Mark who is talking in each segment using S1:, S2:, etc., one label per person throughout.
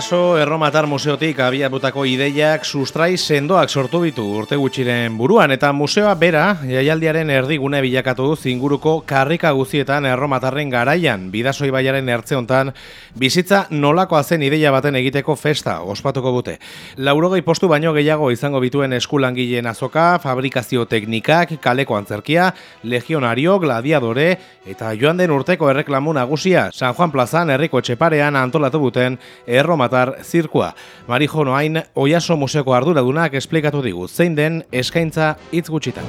S1: Oiaso Erromatar Museotik abiabutako ideiak sustrai sendoak sortu ditu urte gutxiren buruan. Eta museoa bera jaialdiaren erdigune bilakatu du zinguruko karrika guzietan Erromatarren garaian. Bidasoi baiaren ertze bizitza nolakoa zen ideia baten egiteko festa ospatuko dute. Laurogei postu baino gehiago izango bituen eskulangileen azoka, fabrikazio teknikak, kaleko antzerkia, legionario, gladiadore eta joan den urteko erreklamu nagusia. San Juan Plazan herriko etxeparean antolatu duten erromatar zirkua. Marijo Noain, Oiaso Museoko arduradunak esplikatu digu, zein den eskaintza hitz gutxitan.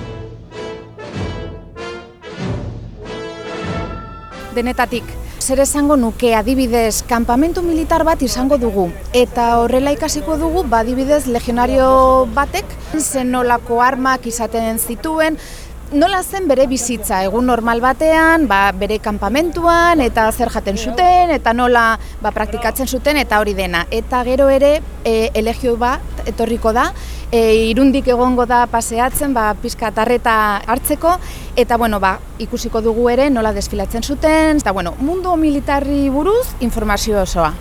S2: Denetatik, zer esango nuke adibidez kanpamentu militar bat izango dugu eta horrela ikasiko dugu badibidez legionario batek zenolako armak izaten zituen nola zen bere bizitza egun normal batean, ba, bere kanpamentuan eta zer jaten zuten eta nola ba, praktikatzen zuten eta hori dena. Eta gero ere e, elegio bat etorriko da, e, irundik egongo da paseatzen, ba, pizka tarreta hartzeko eta bueno, ba, ikusiko dugu ere nola desfilatzen zuten, eta bueno, mundu militarri buruz informazio osoa.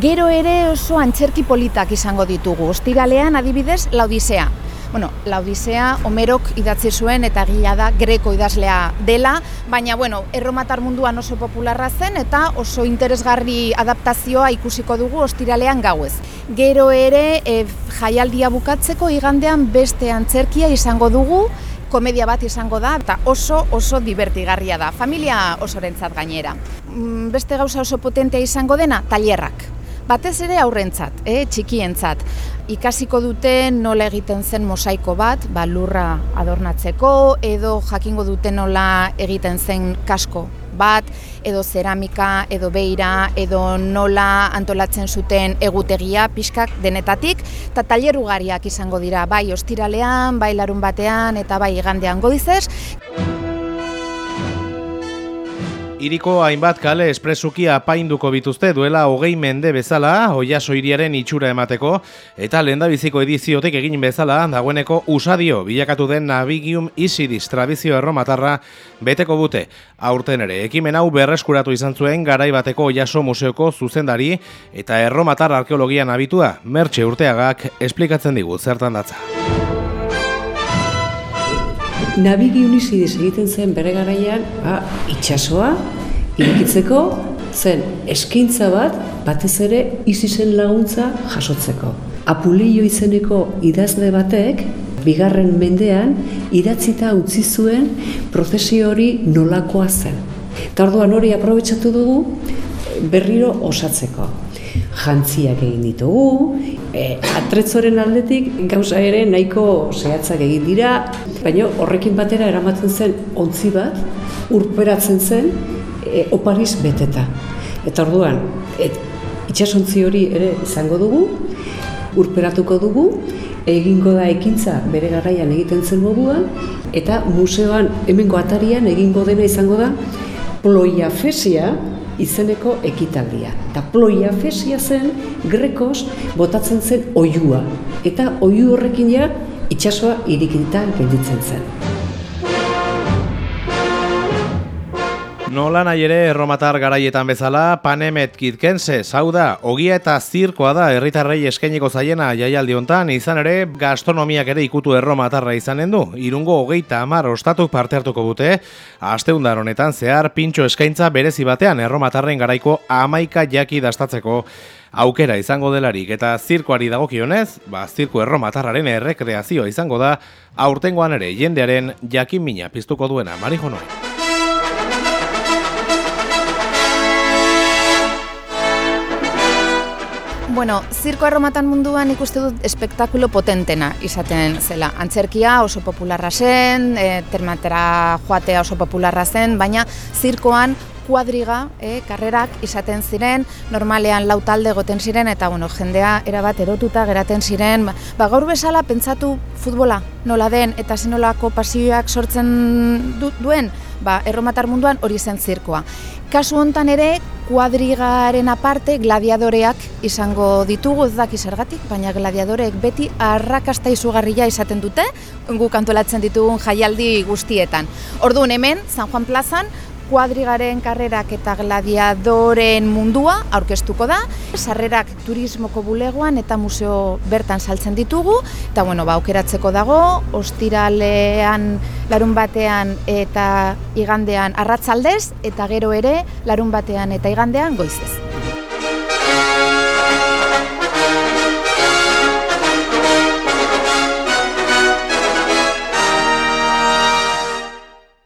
S2: Gero ere oso antzerki politak izango ditugu. Ostiralean adibidez, Laudisea. Bueno, la Odisea Homerok idatzi zuen eta gila da greko idazlea dela, baina bueno, erromatar munduan oso popularra zen eta oso interesgarri adaptazioa ikusiko dugu ostiralean gauez. Gero ere e, jaialdia bukatzeko igandean beste antzerkia izango dugu, komedia bat izango da eta oso oso divertigarria da. Familia osorentzat gainera. Mm, beste gauza oso potentea izango dena, tailerrak batez ere aurrentzat, eh, txikientzat. Ikasiko dute nola egiten zen mosaiko bat, ba, lurra adornatzeko, edo jakingo dute nola egiten zen kasko bat, edo zeramika, edo beira, edo nola antolatzen zuten egutegia pixkak denetatik, eta taller ugariak izango dira, bai ostiralean, bai larun batean, eta bai igandean godizez.
S1: Iriko hainbat kale espresuki apainduko bituzte duela hogei mende bezala, oiaso iriaren itxura emateko, eta lenda biziko ediziotek egin bezala, dagoeneko usadio bilakatu den Navigium Isidis tradizio erromatarra beteko bute. Aurten ere, ekimen hau berreskuratu izan zuen garai bateko oiaso museoko zuzendari eta erromatar arkeologian abitua, mertxe urteagak esplikatzen digu zertan datza.
S3: Nabigi unizidiz egiten zen bere garaian, ba, itxasoa, irikitzeko, zen eskaintza bat, batez ere, izi zen laguntza jasotzeko. Apulio izeneko idazle batek, bigarren mendean, idatzita utzi zuen prozesio hori nolakoa zen. Eta orduan hori aprobetsatu dugu berriro osatzeko. Jantziak egin ditugu, e, atretzoren aldetik gauza ere nahiko zehatzak egin dira, baina horrekin batera eramaten zen ontzi bat, urperatzen zen e, opariz beteta. Eta orduan, et, itxasontzi hori ere izango dugu, urperatuko dugu, egingo da ekintza bere garaian egiten zen moduan, eta museoan hemengo atarian egingo dena izango da ploia fesia, izeneko ekitaldia. Eta ploia fesia zen, grekoz, botatzen zen oiua. Eta oiu horrekin ja, itxasoa irikita gelditzen zen.
S1: Nola nahi ere erromatar garaietan bezala, panemet kitkense, zau da, ogia eta zirkoa da herritarrei eskainiko zaiena jaialdi hontan, izan ere gastronomiak ere ikutu erromatarra izanen du. Irungo hogeita amar ostatuk parte hartuko dute, asteundar honetan zehar pintxo eskaintza berezi batean erromatarren garaiko amaika jaki dastatzeko aukera izango delarik eta zirkoari dagokionez, ba zirko erromatarraren errekreazioa izango da, aurtengoan ere jendearen jakin mina piztuko duena, marijonoa.
S2: Bueno, zirko erromatan munduan ikuste dut espektakulo potentena izaten zela. Antzerkia oso popularra zen, e, termatera joatea oso popularra zen, baina zirkoan kuadriga, e, karrerak izaten ziren, normalean lau talde goten ziren, eta bueno, jendea erabat erotuta geraten ziren. Ba, gaur bezala pentsatu futbola nola den eta zenolako pasioak sortzen du, duen, ba, erromatar munduan hori zen zirkoa. Kasu hontan ere, kuadrigaren aparte gladiadoreak izango ditugu ez daki zergatik, baina gladiadoreek beti arrakasta izugarria izaten dute, gu kantolatzen ditugun jaialdi guztietan. Orduan hemen, San Juan Plazan, kuadrigaren karrerak eta gladiadoren mundua aurkeztuko da. Sarrerak turismoko bulegoan eta museo bertan saltzen ditugu. Eta bueno, ba, aukeratzeko dago, ostiralean larun batean eta igandean arratzaldez, eta gero ere larun batean eta igandean goizez.